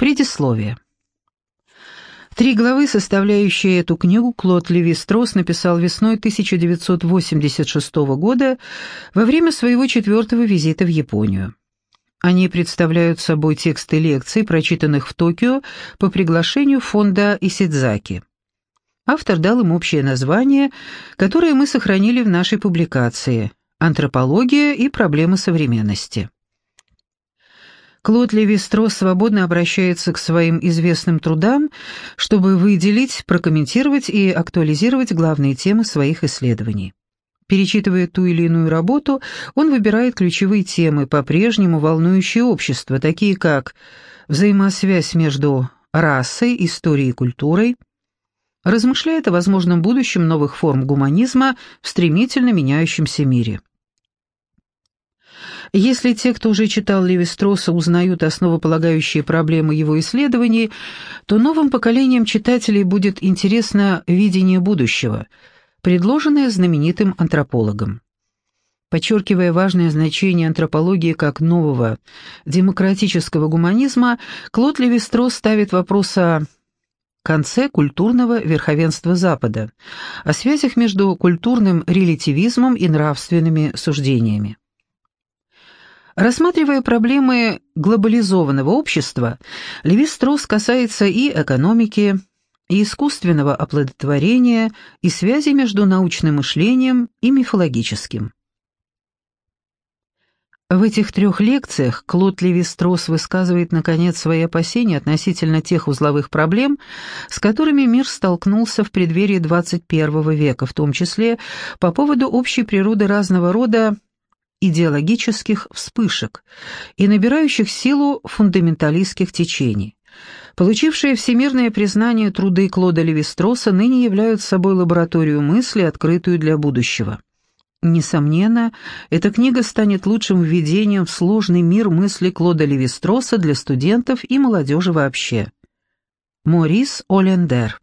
Предисловие. Три главы, составляющие эту книгу, Клод Леви-Стросс написал весной 1986 года во время своего четвертого визита в Японию. Они представляют собой тексты лекций, прочитанных в Токио по приглашению фонда Исидзаки. Автор дал им общее название, которое мы сохранили в нашей публикации «Антропология и проблемы современности». Клод Леви-Стро свободно обращается к своим известным трудам, чтобы выделить, прокомментировать и актуализировать главные темы своих исследований. Перечитывая ту или иную работу, он выбирает ключевые темы, по-прежнему волнующие общество, такие как взаимосвязь между расой, историей и культурой, размышляет о возможном будущем новых форм гуманизма в стремительно меняющемся мире. Если те, кто уже читал Леви-Стросса, узнают основополагающие проблемы его исследований, то новым поколениям читателей будет интересно видение будущего, предложенное знаменитым антропологом. Подчеркивая важное значение антропологии как нового демократического гуманизма, Клод Леви-Стросс ставит вопрос о конце культурного верховенства Запада, о связях между культурным релятивизмом и нравственными суждениями. Рассматривая проблемы глобализованного общества, Леви-Стросс касается и экономики, и искусственного оплодотворения, и связи между научным мышлением и мифологическим. В этих трех лекциях Клод Леви-Стросс высказывает, наконец, свои опасения относительно тех узловых проблем, с которыми мир столкнулся в преддверии 21 века, в том числе по поводу общей природы разного рода идеологических вспышек и набирающих силу фундаменталистских течений. Получившие всемирное признание труды Клода Левистроса ныне являются собой лабораторию мысли, открытую для будущего. Несомненно, эта книга станет лучшим введением в сложный мир мысли Клода Левистроса для студентов и молодежи вообще. Морис Олендер